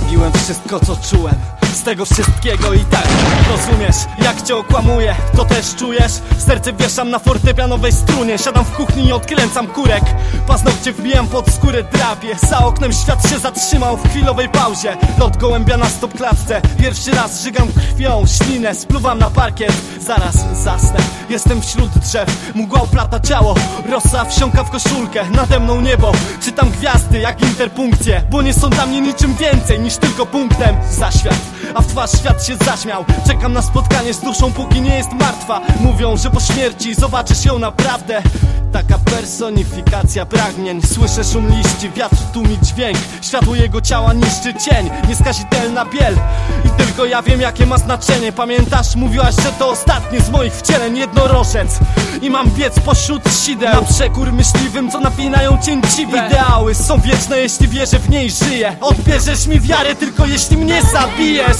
Zabiłem wszystko co czułem z tego wszystkiego i tak Rozumiesz, jak cię okłamuję, to też czujesz. Serce wieszam na fortepianowej strunie Siadam w kuchni i odkręcam kurek. Paznokcie wbijam pod skórę, drapie Za oknem świat się zatrzymał w chwilowej pauzie. Lot gołębia na stopklatce Pierwszy raz żygam krwią, ślinę Spluwam na parkiet, zaraz zasnę. Jestem wśród drzew, mgła uplata ciało Rosa wsiąka w koszulkę, nade mną niebo. Czytam gwiazdy jak interpunkcje Bo nie są dla mnie niczym więcej niż tylko punktem za świat a w twarz świat się zaśmiał. Czekam na spotkanie z duszą, póki nie jest martwa. Mówią, że po śmierci zobaczysz ją naprawdę. Taka personifikacja pragnień. Słyszę szum liści, wiatr tłumi dźwięk. Światło jego ciała niszczy cień. Nieskazitelna biel Tylko ja wiem jakie ma znaczenie. Pamiętasz? Mówiłaś, że to ostatnie z moich wcieleń Jednorożec. I mam biec pośród sideł. Na przekór myśliwym, co napinają cięciwe. Ideały są wieczne, jeśli wierzę w niej żyję. Odbierzesz mi wiarę tylko jeśli mnie zabijesz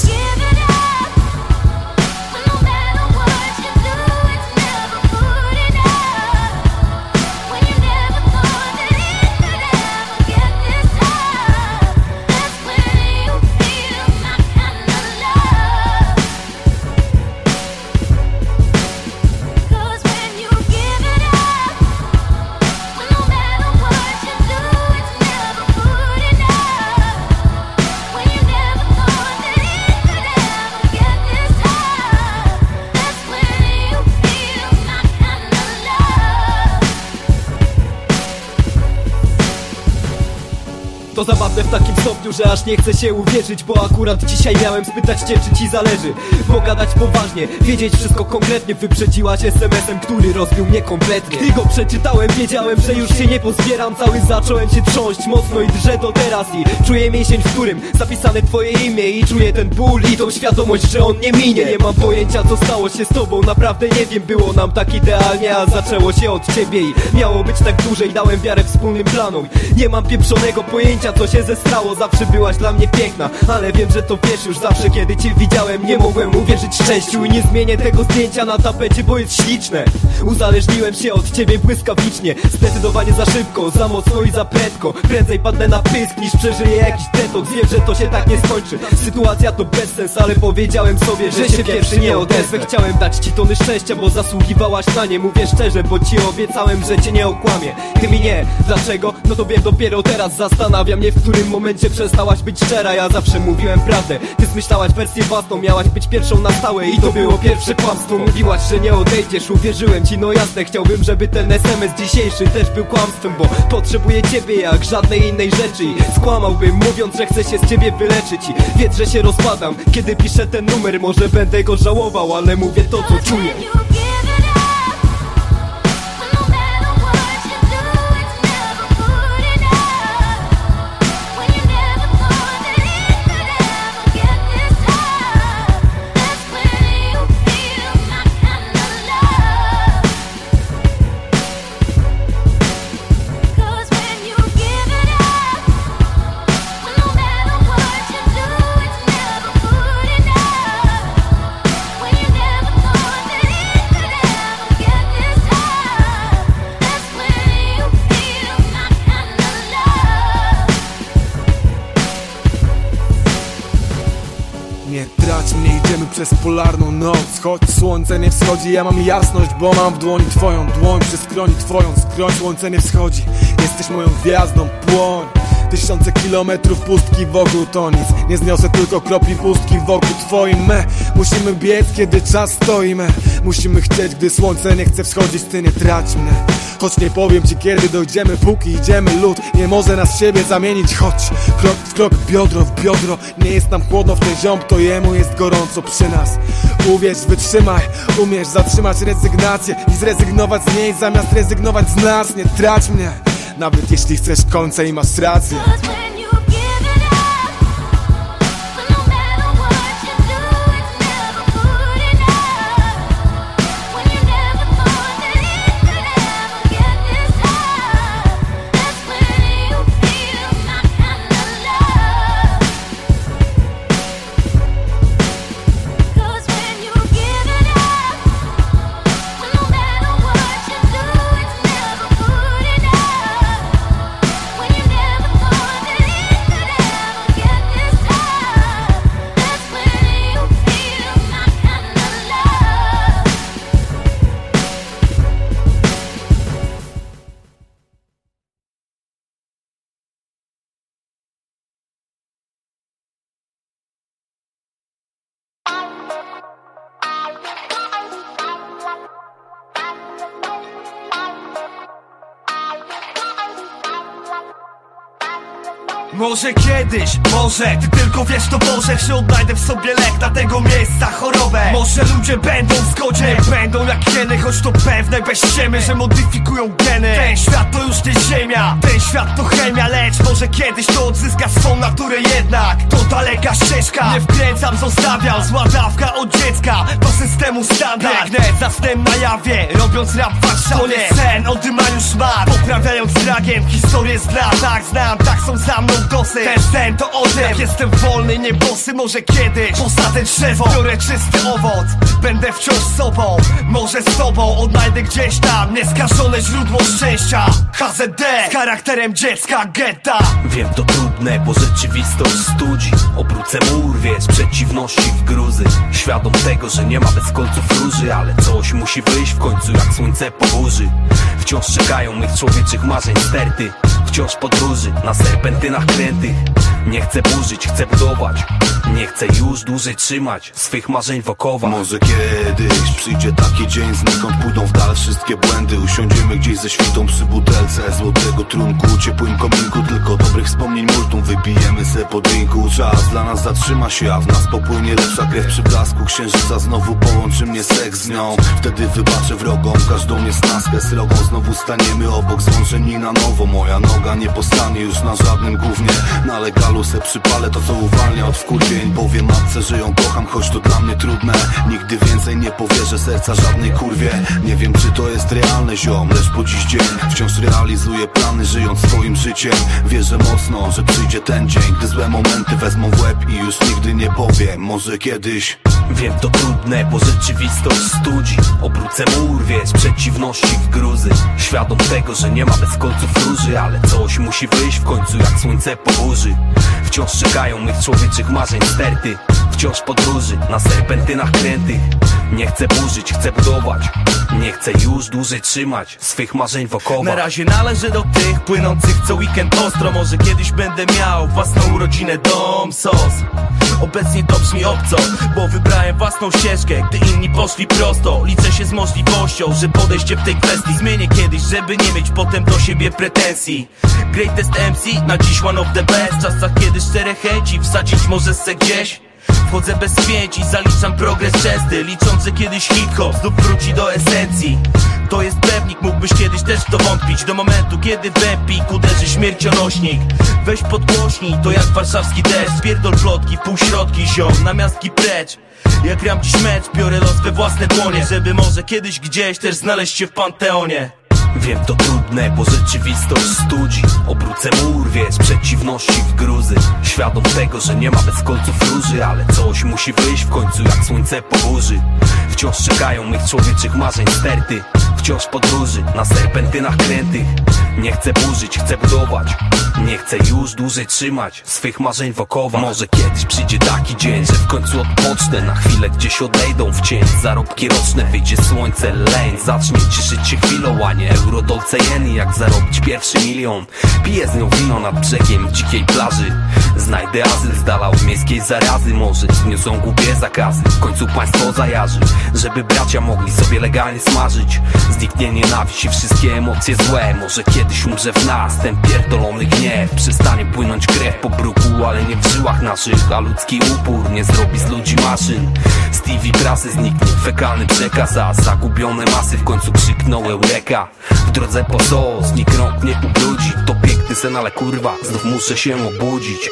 To zabawne w takim stopniu, że aż nie chcę się uwierzyć Bo akurat dzisiaj miałem spytać cię, czy ci zależy. Pogadać poważnie, wiedzieć wszystko konkretnie Wyprzedziłaś SMS-em, który rozbił mnie kompletnie. Gdy go przeczytałem, wiedziałem, że już się nie pozbieram. Cały zacząłem się trząść mocno i drżę do teraz. I czuję mięsień, w którym zapisane twoje imię. I czuję ten ból i tą świadomość, że on nie minie. Nie mam pojęcia, co stało się z tobą. Naprawdę nie wiem, było nam tak idealnie A zaczęło się od ciebie. I miało być tak dłużej Dałem wiarę wspólnym planom. Nie mam pieprzonego pojęcia, co się zestrało Zawsze byłaś dla mnie piękna. Ale wiem, że to wiesz już zawsze, kiedy cię widziałem Nie mogłem uwierzyć szczęściu I nie zmienię tego zdjęcia na tapecie, bo jest śliczne. Uzależniłem się od ciebie błyskawicznie Zdecydowanie za szybko, za mocno i za prędko. Prędzej padnę na pysk, niż przeżyję jakiś detoks. Wiem, że to się tak nie skończy. Sytuacja to bezsens, ale powiedziałem sobie, że się pierwszy nie odezwę. Chciałem dać ci tony szczęścia, bo zasługiwałaś na nie. Mówię szczerze, bo ci obiecałem, że cię nie okłamię. Ty mi nie, dlaczego? No to wiem dopiero teraz Zastanawia mnie, w którym momencie przestałaś być szczera. Ja zawsze mówiłem prawdę, ty zmyślałaś wersję własną Miałaś być pierwszą na stałe i to było pierwsze kłamstwo. Mówiłaś, że nie odejdziesz, uwierzyłem ci, no jasne. Chciałbym, żeby ten SMS dzisiejszy też był kłamstwem Bo potrzebuję ciebie jak żadnej innej rzeczy. I skłamałbym mówiąc, że chcę się z ciebie wyleczyć. I wiedz, że się rozpadam, kiedy piszę ten numer Może będę go żałował, ale mówię to co czuję przez polarną noc. Choć słońce nie wschodzi, ja mam jasność Bo mam w dłoni twoją dłoń. Przez skroni twoją skroń Słońce nie wschodzi, jesteś moją gwiazdą Płoń Tysiące kilometrów pustki wokół to nic. Nie zniosę tylko kropli pustki wokół twoim. Me Musimy biec, kiedy czas stoi me Musimy chcieć, gdy słońce nie chce wschodzić Ty nie trać mnie. Choć nie powiem ci kiedy dojdziemy Póki idziemy lód Nie może nas siebie zamienić. Choć krok w krok, biodro w biodro Nie jest nam chłodno w ten ziąb To jemu jest gorąco przy nas. Uwierz, wytrzymaj Umiesz zatrzymać rezygnację I zrezygnować z niej zamiast rezygnować z nas Nie trać mnie Nawet jeśli chcesz końca i masz rację kiedyś, może Ty tylko wiesz to Boże, że odnajdę w sobie lek na tego miejsca chorobę. Może ludzie będą w zgodzie, będą jak hieny Choć to pewne bez ściemy, że modyfikują geny. Ten świat to już nie ziemia, ten świat to chemia Lecz może kiedyś to odzyska swą naturę jednak. To daleka ścieżka, nie wkręcam, zostawiam. Zła dawka od dziecka, do systemu standard. Biegnę za snem na jawie, robiąc rap w To nie sen szmat, poprawiając dragiem Historię znam, tak znam, tak są za mną dosy sen to o tym, jak jestem wolny, nie bosy Może kiedyś. Posadzę drzewo, biorę czysty owoc. Będę wciąż sobą, może z tobą. Odnajdę gdzieś tam nieskażone źródło szczęścia. HZD z charakterem dziecka getta. Wiem to trudne, bo rzeczywistość studzi. Obrócę mur, wiesz, przeciwności w gruzy. Świadom tego, że nie ma bez kolców róży Ale coś musi wyjść w końcu jak słońce po burzy Wciąż czekają mych człowieczych marzeń sterty Wciąż podróży na serpentynach krętych Nie chcę burzyć, chcę budować Nie chcę już dłużej trzymać swych marzeń w okowach Może kiedyś przyjdzie taki dzień Znikąd pójdą w dal wszystkie błędy. Usiądziemy gdzieś ze świtą przy butelce Złotego trunku, ciepłym kominku. Tylko dobrych wspomnień multum Wypijemy se po drinku Czas dla nas zatrzyma się, a w nas popłynie lepsza krew. Przy blasku księżyca znowu połączy mnie seks z nią. Wtedy wybaczę wrogom każdą niesnaskę. Srogą znowu staniemy obok złączeni na nowo. Moja noga nie postanie już na żadnym gównie. Na legalu se przypalę to co uwalnia od wkurwień Powiem matce, że ją kocham, choć to dla mnie trudne. Nigdy więcej nie powierzę serca żadnej kurwie. Nie wiem czy to jest realne ziom, lecz po dziś dzień Wciąż realizuję plany, żyjąc swoim życiem. Wierzę mocno, że przyjdzie ten dzień Gdy złe momenty wezmą w łeb i już nigdy nie powiem Może kiedyś. Wiem to trudne, bo rzeczywistość studzi. Obrócę mur, wiesz, przeciwności w gruzy. Świadom tego, że nie ma bez kolców róży Ale coś musi wyjść w końcu jak słońce po burzy Wciąż czekają mych człowieczych marzeń sterty Wciąż podróży na serpentynach krętych Nie chcę burzyć, chcę budować. Nie chcę już dłużej trzymać swych marzeń w Na razie należę do tych płynących co weekend ostro. Może kiedyś będę miał własną urodzinę, dom, sos. Obecnie to brzmi obco, bo wybrałem własną ścieżkę Gdy inni poszli prosto. Liczę się z możliwością, że podejście w tej kwestii Zmienię kiedyś, żeby nie mieć potem do siebie pretensji. Greatest MC, na dziś one of the best. W czasach kiedy szczere chęci wsadzić może se gdzieś Wchodzę bez spięć i zaliczam progres częsty Licząc, że kiedyś hip-hop znów wróci do esencji. To jest pewnik, mógłbyś kiedyś też w to wątpić. Do momentu, kiedy w Empik uderzy śmiercionośnik. Weź podgłośnij, to jak warszawski deszcz. Pierdol plotki, półśrodki, ziom, na miastki precz. Jak gram dziś mecz, biorę los we własne dłonie Żeby może kiedyś gdzieś też znaleźć się w Panteonie Wiem to trudne, bo rzeczywistość studzi. Obrócę mur, wiesz, przeciwności w gruzy. Świadom tego, że nie ma bez kolców róży Ale coś musi wyjść w końcu jak słońce po burzy Wciąż czekają mych człowieczych marzeń sterty Wciąż podróży na serpentynach krętych Nie chcę burzyć, chcę budować. Nie chcę już dłużej trzymać swych marzeń w okowach Może kiedyś przyjdzie taki dzień, że w końcu odpocznę. Na chwilę gdzieś odejdą w cień. Zarobki roczne Wyjdzie słońce, leń, zacznie cieszyć się chwilą A nie euro, dolce, jeny, jak zarobić pierwszy milion? Piję z nią wino nad brzegiem dzikiej plaży. Znajdę azyl z dala od miejskiej zarazy. Może zniosą głupie zakazy. W końcu państwo zajarzy Żeby bracia mogli sobie legalnie smażyć. Zniknie nienawiść i wszystkie emocje złe. Może kiedyś umrze w nas ten pierdolony gniew. Przestanie płynąć krew po bruku, ale nie w żyłach naszych A ludzki upór nie zrobi z ludzi maszyn. Stevie prasy zniknie fekalny przekaz A zagubione masy w końcu krzykną Eureka. W drodze po nikt rąk nie ubrudzi To piękny sen, ale kurwa, znów muszę się obudzić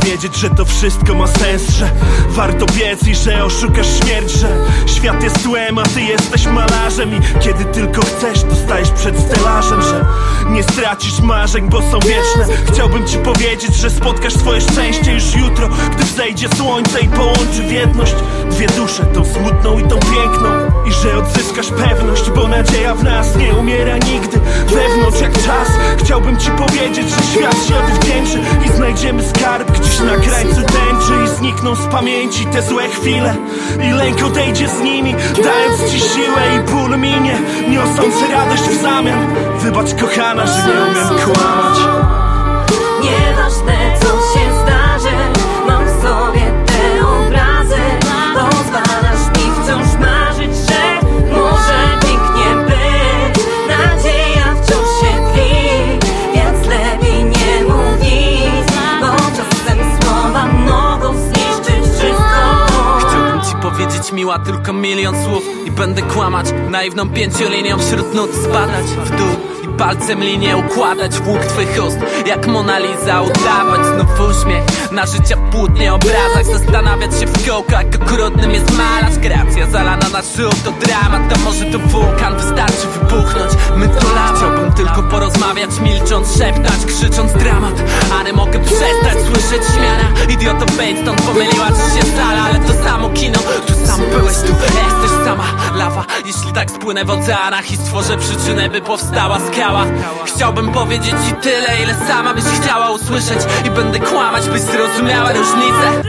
powiedzieć, że to wszystko ma sens Że warto biec i że oszukasz śmierć Że świat jest tłem, a ty jesteś malarzem I kiedy tylko chcesz, to stajesz przed stelażem Że nie stracisz marzeń, bo są wieczne. Chciałbym ci powiedzieć, że spotkasz swoje szczęście już jutro Gdy wzejdzie słońce i połączy w jedność Dwie dusze, tą smutną i tą piękną. I że odzyskasz pewność, bo nadzieja w nas nie umiera nigdy. Wewnątrz jak czas. Chciałbym ci powiedzieć, że świat się odwdzięczy I znajdziemy skarb na krańcu tęczy I znikną z pamięci te złe chwile. I lęk odejdzie z nimi Dając ci siłę i ból minie Niosąc radość w zamian. Wybacz kochana, że nie umiem kłamać. Nieważne co się zdarzy tylko milion słów I będę kłamać. Naiwną pięciolinią wśród nut spadać w dół palcem linię układać w łuk twych ust Jak Mona Lisa udawać znów uśmiech. Na życia płótnie obrazach Zastanawiać się w kołkach jak okrutnym jest malarz. Kreacja zalana na żółto to dramat To może to wulkan wystarczy wybuchnąć. My to lawa Chciałbym tylko porozmawiać milcząc szeptać Krzycząc dramat. Ale mogę przestać słyszeć śmiana. Idioto stąd pomyliła ci się sala Ale to samo kino. Tu sam byłeś tu Jesteś sama. Lawa Jeśli tak spłynę w oceanach I stworzę przyczynę by powstała skała Chciałbym powiedzieć ci tyle Ile sama byś chciała usłyszeć. I będę kłamać byś zrozumiała różnicę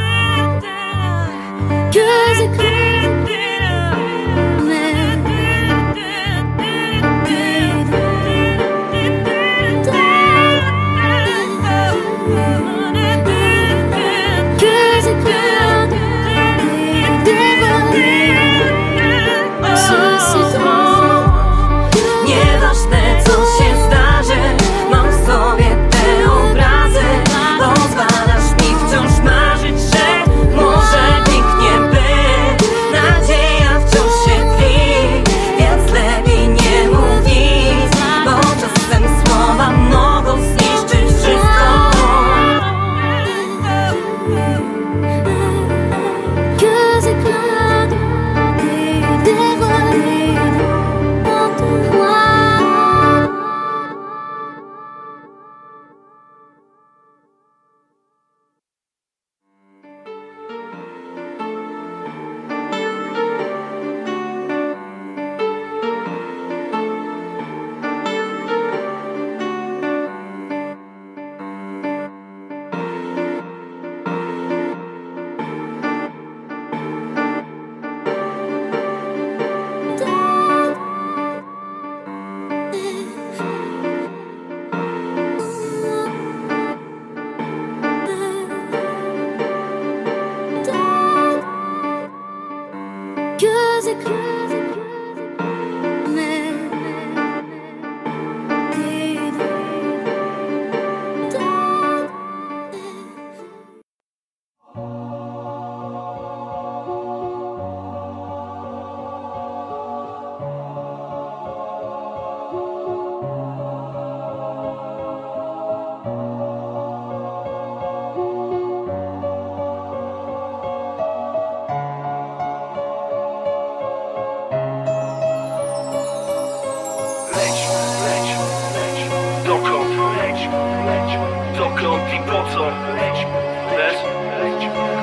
Lećmy, wiesz?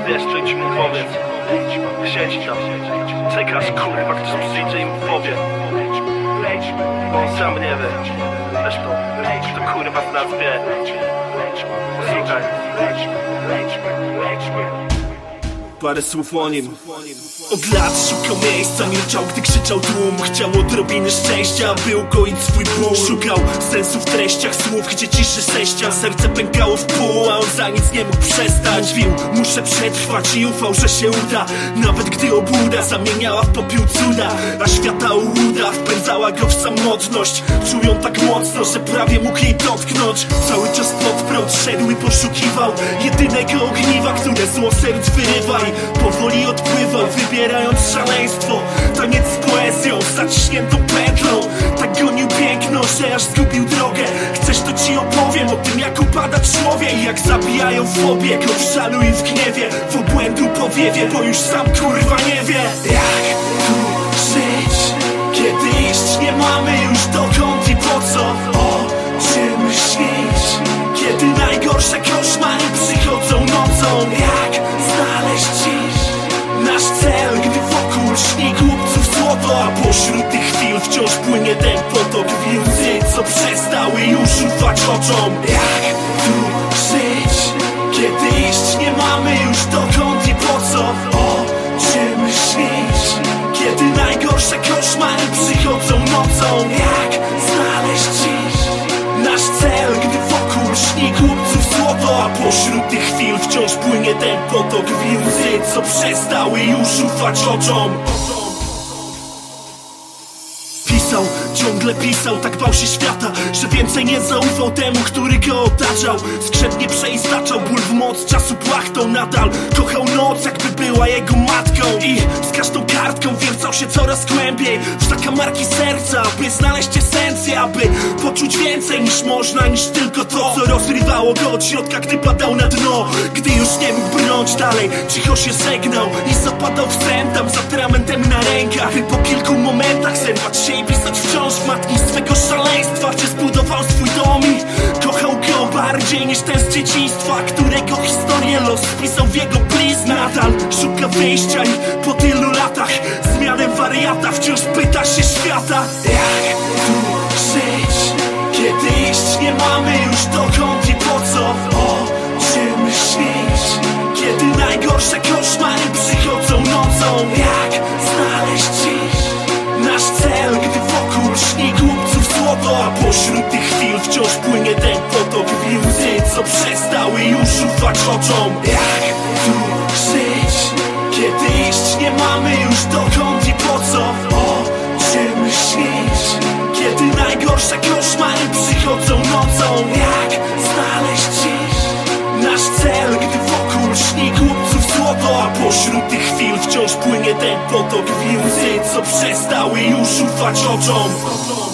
Wiesz, co ci mu powiedz. Siedź tam. Czekasz, kurwa, ktoś przyjdzie i mu powie. On sam nie wie. Zresztą, to kurwa z nas wie. Słuchaj Parę słów o nim. Od lat szukał miejsca, milczał, gdy krzyczał tłum. Chciał odrobiny szczęścia, by ukoić swój ból. Szukał sensu w treściach słów, gdzie ciszy sześcia Serce pękało w pół, a on za nic nie mógł przestać. Mówił, muszę przetrwać i ufał, że się uda. Nawet gdy obłuda zamieniała w popiół cuda A świata ułuda wpędzała go w samotność. Czują tak mocno, że prawie mógł jej dotknąć. Cały czas pod prąd szedł i poszukiwał Jedynego ogniwa, które zło serc wyrywa powoli odpływał, wybierając szaleństwo. Taniec z poezją, zaciśniętą pętlą Tak gonił piękno, że aż zgubił drogę. Chcesz to ci opowiem o tym jak upada człowiek. Jak zabijają fobię, go w żalu i w gniewie. W obłędu powiewie, bo już sam kurwa nie wie. Jak tu żyć, kiedy iść nie mamy już dokąd i po co? O czym najgorsze koszmary przychodzą nocą. Jak znaleźć dziś Nasz cel, gdy wokół śni głupców złoto A pośród tych chwil wciąż płynie ten potok Wiłzy, co przestały już ufać oczom. Jak tu żyć, kiedy iść nie mamy już dokąd i po co? O czym śnić, kiedy najgorsze koszmary przychodzą nocą? Jak znaleźć dziś Nasz cel, gdy wokół śni głupców Pośród tych chwil wciąż płynie ten potok Wiłzy, co przestały już ufać oczom Pisał, ciągle pisał, tak bał się świata Że więcej nie zaufał temu, który go otaczał. Skrzętnie przeistaczał ból w moc czasu płachtą Nadal. Kochał noc, jakby była jego matką. I z każdą kartką wiercał się coraz głębiej. W zakamarki serca, by znaleźć esencję Aby poczuć więcej niż można, niż tylko to Co rozrywało go od środka, gdy padał na dno. Gdy już nie mógł brnąć dalej, cicho się żegnał I zapadał w sen. Tam z atramentem na rękach. Po kilku momentach zerwać się i wciąż matki swego szaleństwa Gdzie zbudował swój dom i kochał go bardziej niż ten z dzieciństwa Którego historię los spisał w jego blizn. Nadal szuka wyjścia i po tylu latach Zmianę wariata wciąż pyta się świata. Jak tu żyć, kiedy iść nie mamy już dokąd i po co? O czym śnić, kiedy najgorsze koszmary przychodzą nocą? Jak złoto A pośród tych chwil wciąż płynie ten potok Wiłzy, co przestały już ufać oczom. Jak tu żyć, kiedy iść nie mamy już dokąd i po co? O czym śnić, kiedy najgorsze koszmary przychodzą nocą? Jak znaleźć dziś Nasz cel, gdy wokół śni głupców złoto? A pośród tych chwil wciąż płynie ten potok Wiłzy, co przestały już ufać oczom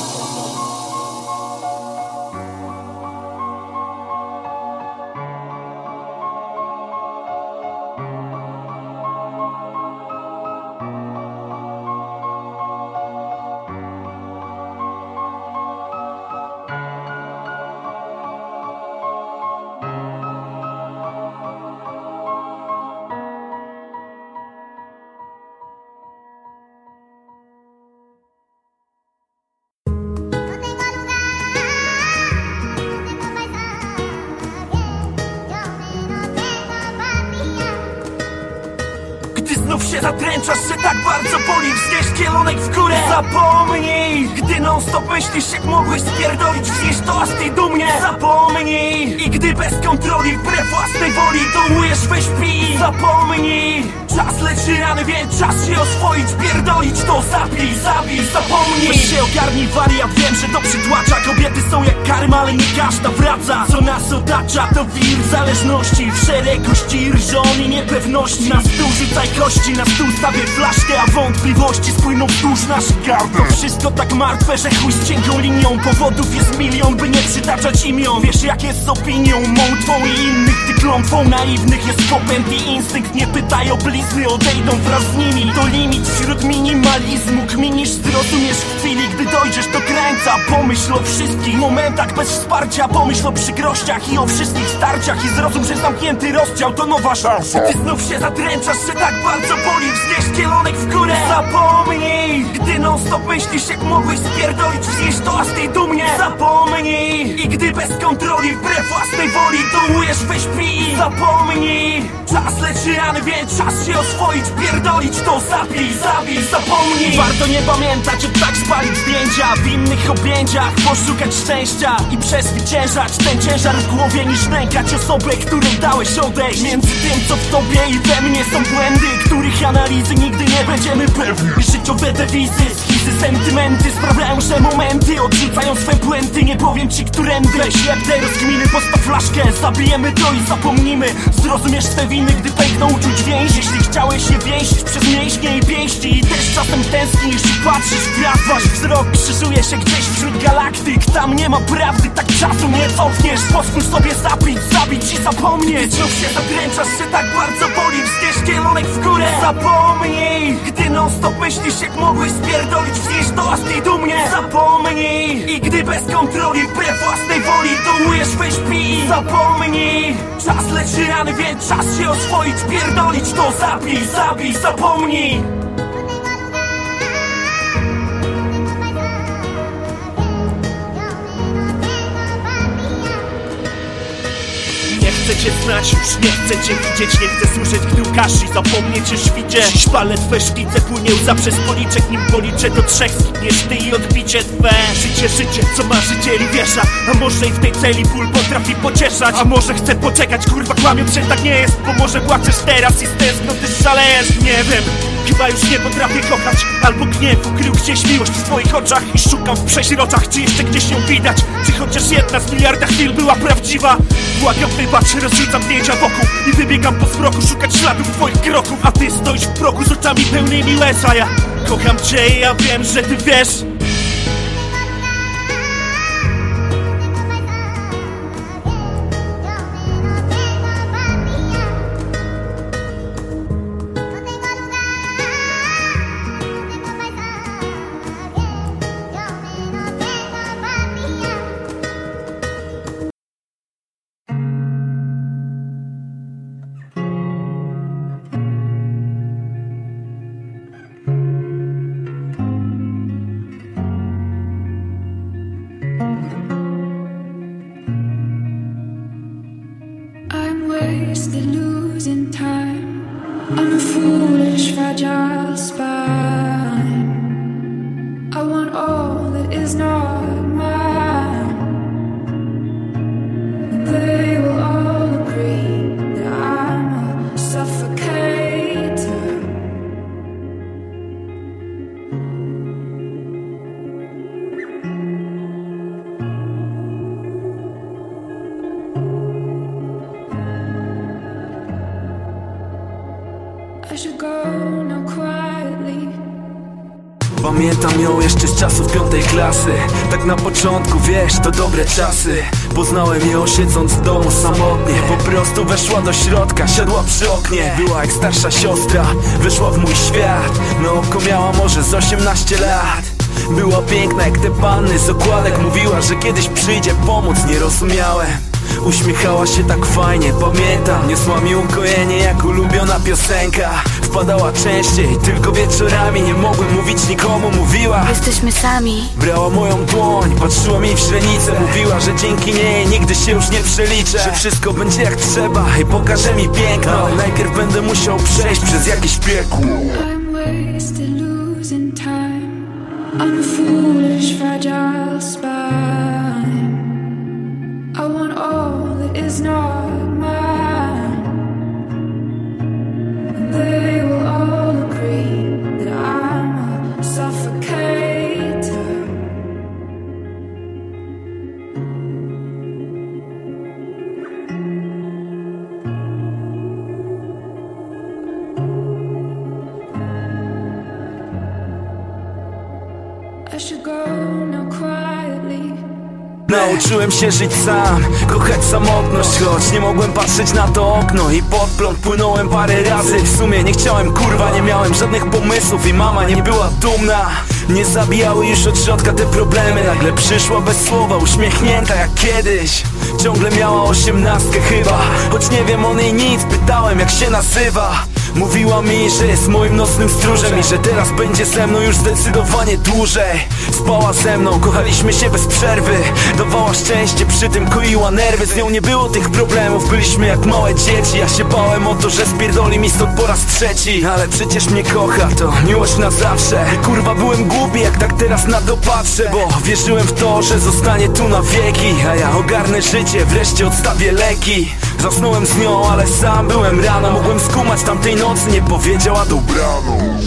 się zatręczasz, że tak bardzo boli Wznieś kielonek w górę. Zapomnij Gdy non stop myślisz jak mogłeś spierdolić Wznieś toast i dumnie. Zapomnij I gdy bez kontroli wbrew własnej woli Dołujesz weź pij. Zapomnij Czas leczy rany, więc czas się oswoić Pierdolić to zabij, zabij, zapomnij. Weź się ogarnij wariat, wiem, że to przytłacza. Kobiety są jak karma, ale nie każda wraca. Co nas otacza to wir zależności. W szeregości rżon i niepewności. Na stół rzucaj kości, na stół stawię flaszkę A wątpliwości spłyną wzdłuż naszych gardł To wszystko tak martwe, że chuj z cienką linią. Powodów jest milion, by nie przytaczać imion. Wiesz jak jest z opinią, mą, twą i innych klątwą naiwnych jest popęd i instynkt. Nie pytaj o blizny, odejdą wraz z nimi. To limit wśród minimalizmu. Kminisz, zrozumiesz w chwili, gdy dojdziesz do krańca. Pomyśl o wszystkich momentach bez wsparcia. Pomyśl o przykrościach i o wszystkich starciach. I zrozum, że zamknięty rozdział to nowa szansa. Ty znów się zatręczasz, że tak bardzo boli. Wznieś kielonek w górę. Zapomnij Gdy non stop myślisz jak mogłeś spierdolić Wznieś toast i dumnie. Zapomnij. I gdy bez kontroli wbrew własnej woli Dołujesz weź Zapomnij Czas leczy rany, więc czas się oswoić Pierdolić to zabij, zabij, zapomnij. Warto nie pamiętać, od tak spalić zdjęcia W innych objęciach poszukać szczęścia I przezwyciężać ten ciężar w głowie Niż nękać osobę, której dałeś odejść. Między tym co w tobie i we mnie są błędy Których analizy nigdy nie będziemy pewni. Życiowe dewizy, Wszyscy sentymenty sprawiają, że momenty Odrzucają swe błędy, nie powiem ci którędy. Weź jak te rozkminy, postaw flaszkę. Zabijemy to i zapomnimy. Zrozumiesz swe winy, gdy pękną uczuć więź. Jeśli chciałeś je więźć przez mięśnie i pięści I też czasem tęsknisz i patrzysz w brak Wasz wzrok. Krzyżuje się gdzieś wśród galaktyk. Tam nie ma prawdy, tak czasu nie cofniesz. Pozwól sobie zapomnieć Znów się zakręcasz, że tak bardzo boli. Wzbierz kierunek w górę, zapomnij Gdy non stop myślisz jak mogłeś spierdolić Wznieść do łaski dumnie, zapomnij I gdy bez kontroli, wbrew własnej woli Dołujesz, weź pij, zapomnij Czas leczy rany, więc czas się oswoić Pierdolić to zabij, zabij, zapomnij chcę cię znać, już nie chcę cię widzieć Nie chcę słyszeć, gdy łkasz i zapomnieć o świcie. Dziś twe szkice, płynie łza przez policzek Nim policzę do trzech, zginiesz ty i odbicie twe. Życie, życie, co ma życieli wiesza A może i w tej celi ból potrafi pocieszać. A może chcę poczekać, kurwa kłamiąc, że tak nie jest Bo może płaczesz teraz i z tęsknoty szalejesz. Nie wiem, Chyba już nie potrafię kochać Albo gniew ukrył gdzieś miłość w swoich oczach I szukam w przeźroczach, czy jeszcze gdzieś ją widać. Czy chociaż jedna z miliarda chwil była prawdziwa Błagam wybacz, rozrzucam zdjęcia wokół I wybiegam po zmroku szukać śladów twoich kroków. A ty stoisz w progu z oczami pełnymi łez A ja kocham cię i ja wiem, że ty wiesz jeszcze z czasów piątej klasy? Tak na początku, wiesz, to dobre czasy. Poznałem ją siedząc w domu samotnie. Po prostu weszła do środka, siadła przy oknie. Była jak starsza siostra, weszła w mój świat. Na oko miała może z 18 lat. Była piękna jak te panny z okładek. Mówiła, że kiedyś przyjdzie pomóc, nie rozumiałem. Uśmiechała się tak fajnie, pamiętam. Niosła mi ukojenie jak ulubiona piosenka Wpadała częściej, tylko wieczorami. Nie mogłem mówić nikomu, mówiła. Jesteśmy sami. Brała moją dłoń, patrzyła mi w źrenicę. Mówiła, że dzięki niej nigdy się już nie przeliczę. Że wszystko będzie jak trzeba i pokaże mi piękno. Ale najpierw będę musiał przejść przez jakieś piekło. I'm wasted losing time. On a foolish, fragile spine. I want all that is not mine. They Nauczyłem się żyć sam, kochać samotność Choć nie mogłem patrzeć na to okno I pod prąd płynąłem parę razy. W sumie nie chciałem kurwa, nie miałem żadnych pomysłów I mama nie była dumna. Nie zabijały już od środka te problemy Nagle przyszła bez słowa, uśmiechnięta jak kiedyś. Ciągle miała osiemnastkę chyba Choć nie wiem o niej nic, pytałem jak się nazywa Mówiła mi, że jest moim nocnym stróżem I że teraz będzie ze mną już zdecydowanie dłużej. Spała ze mną, kochaliśmy się bez przerwy. Dawała szczęście, przy tym koiła nerwy. Z nią nie było tych problemów, byliśmy jak małe dzieci. Ja się bałem o to, że spierdoli mi stąd po raz trzeci. Ale przecież mnie kocha, to miłość na zawsze. I kurwa byłem głupi, jak tak teraz na to patrzę Bo wierzyłem w to, że zostanie tu na wieki. A ja ogarnę życie, wreszcie odstawię leki Zasnąłem z nią, ale sam byłem rano Mogłem skumać tamtej nocy, nie powiedziała dobranoc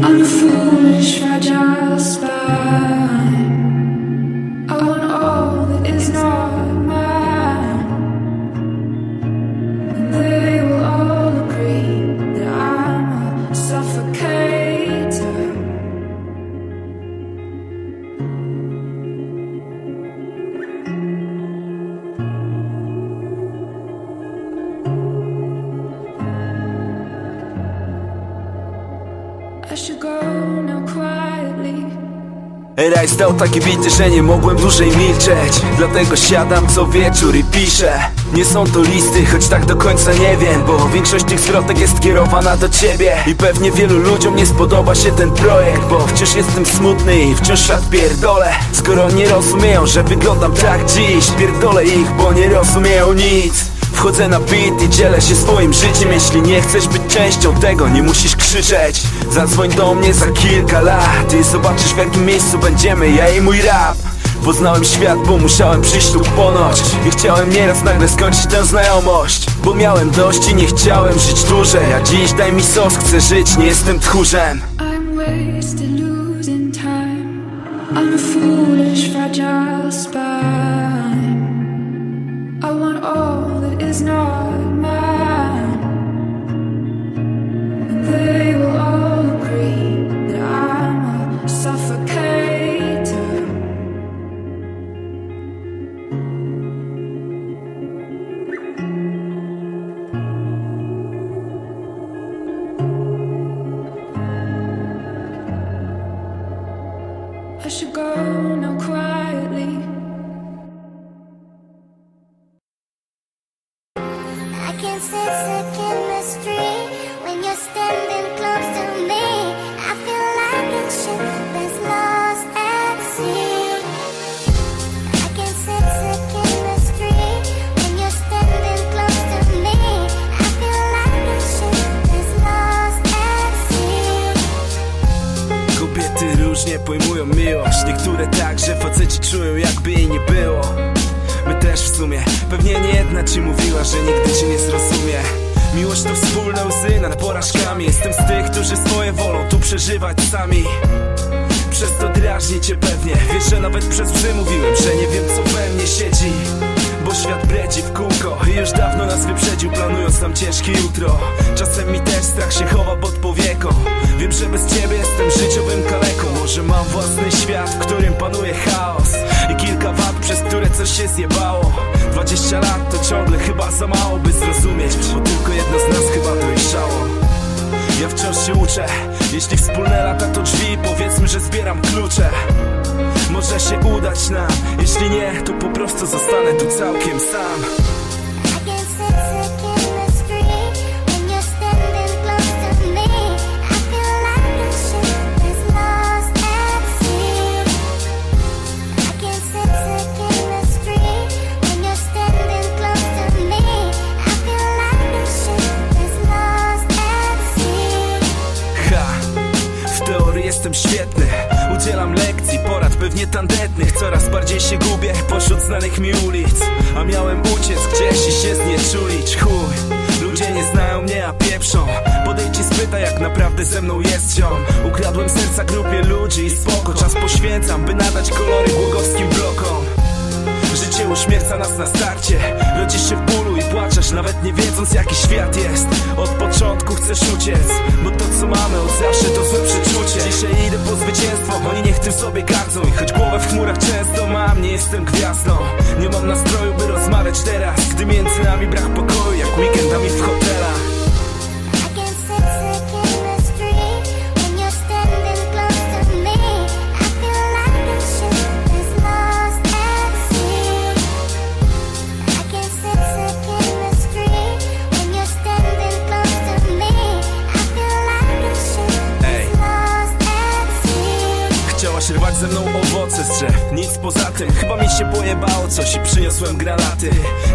I'm a foolish, fragile spine. I want all that is not mine. Stał takie bity, że nie mogłem dłużej milczeć. Dlatego siadam co wieczór i piszę. Nie są to listy, choć tak do końca nie wiem Bo większość tych zwrotek jest kierowana do ciebie. I pewnie wielu ludziom nie spodoba się ten projekt Bo wciąż jestem smutny i wciąż świat pierdolę. Skoro nie rozumieją, że wyglądam tak dziś Pierdolę ich, bo nie rozumieją nic Wchodzę na beat i dzielę się swoim życiem. Jeśli nie chcesz być częścią tego, nie musisz krzyczeć. Zadzwoń do mnie za kilka lat I zobaczysz w jakim miejscu będziemy, ja i mój rap. Poznałem świat, bo musiałem przyjść tu ponoć. I chciałem nieraz nagle skończyć tę znajomość. Bo miałem dość i nie chciałem żyć dłużej. A dziś daj mi sos, chcę żyć, nie jestem tchórzem. I'm wasted losing time. A foolish, fragile sumie Pewnie nie jedna ci mówiła, że nigdy cię nie zrozumie. Miłość to wspólne łzy nad porażkami. Jestem z tych, którzy swoje wolą tu przeżywać sami. Przez to drażni cię pewnie. Wiesz, że nawet przez łzy mówiłem, że nie wiem co we mnie siedzi Bo świat bredzi w kółko. I już dawno nas wyprzedził, planując nam ciężkie jutro. Czasem mi też strach się chowa pod powieką. Wiem, że bez ciebie jestem życiowym kaleką. Może mam własny świat, w którym panuje chaos. I kilka wad, przez które coś się zjebało. 20 lat to ciągle chyba za mało, by zrozumieć Bo tylko jedno z nas chyba dojrzało. Ja wciąż się uczę. Jeśli wspólne lata to drzwi Powiedzmy, że zbieram klucze Może się udać nam. Jeśli nie, to po prostu zostanę tu całkiem sam znanych mi ulic A miałem uciec gdzieś i się znieczulić. Chuj, ludzie nie znają mnie, a pieprzą. Podejdź i spytaj jak naprawdę ze mną jest ziom. Ukradłem serca grupie ludzi i spoko Czas poświęcam, by nadać kolory głogowskim blokom Życie uśmierca nas na starcie. Rodzisz się w bólu i płaczesz Nawet nie wiedząc jaki świat jest. Od początku chcesz uciec Bo to co mamy od zawsze to złe przeczucie. Dzisiaj idę po zwycięstwo Oni niech tym sobie gardzą I choć głowę w chmurach często mam Nie jestem gwiazdą. Nie mam nastroju by rozmawiać teraz Gdy między nami brak pokoju Jak weekendami w hotelach tym, chyba mi się pojebało coś I przyniosłem granaty.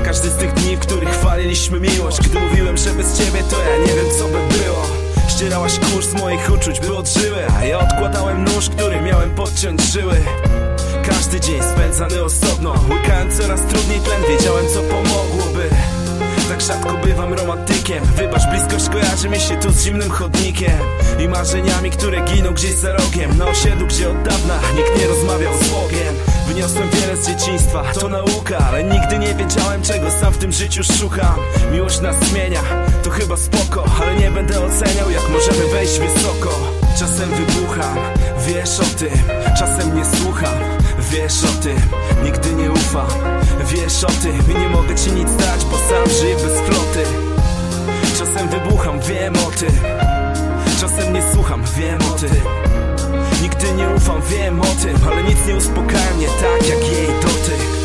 Każdy z tych dni, w których chwaliliśmy miłość Gdy mówiłem, że bez ciebie to ja nie wiem co by było. Ścierałaś kurz z moich uczuć, by odżyły A ja odkładałem nóż, który miałem podciąć żyły. Każdy dzień spędzany osobno Łykałem coraz trudniej tlen, wiedziałem co pomogłoby. Tak rzadko bywam romantykiem Wybacz, bliskość kojarzy mi się tu z zimnym chodnikiem I marzeniami, które giną gdzieś za rogiem. Na osiedlu, gdzie od dawna nikt nie rozmawiał z Bogiem Wyniosłem wiele z dzieciństwa, to nauka Ale nigdy nie wiedziałem, czego sam w tym życiu szukam. Miłość nas zmienia, to chyba spoko Ale nie będę oceniał, jak możemy wejść wysoko. Czasem wybucham, wiesz o tym Czasem nie słucham, wiesz o tym Nigdy nie ufam, wiesz o tym I nie mogę ci nic dać, bo sam żyję bez floty. Czasem wybucham, wiem o tym Czasem nie słucham, wiem o tym Nigdy nie ufam, wiem o tym, ale nic nie uspokaja mnie tak jak jej dotyk.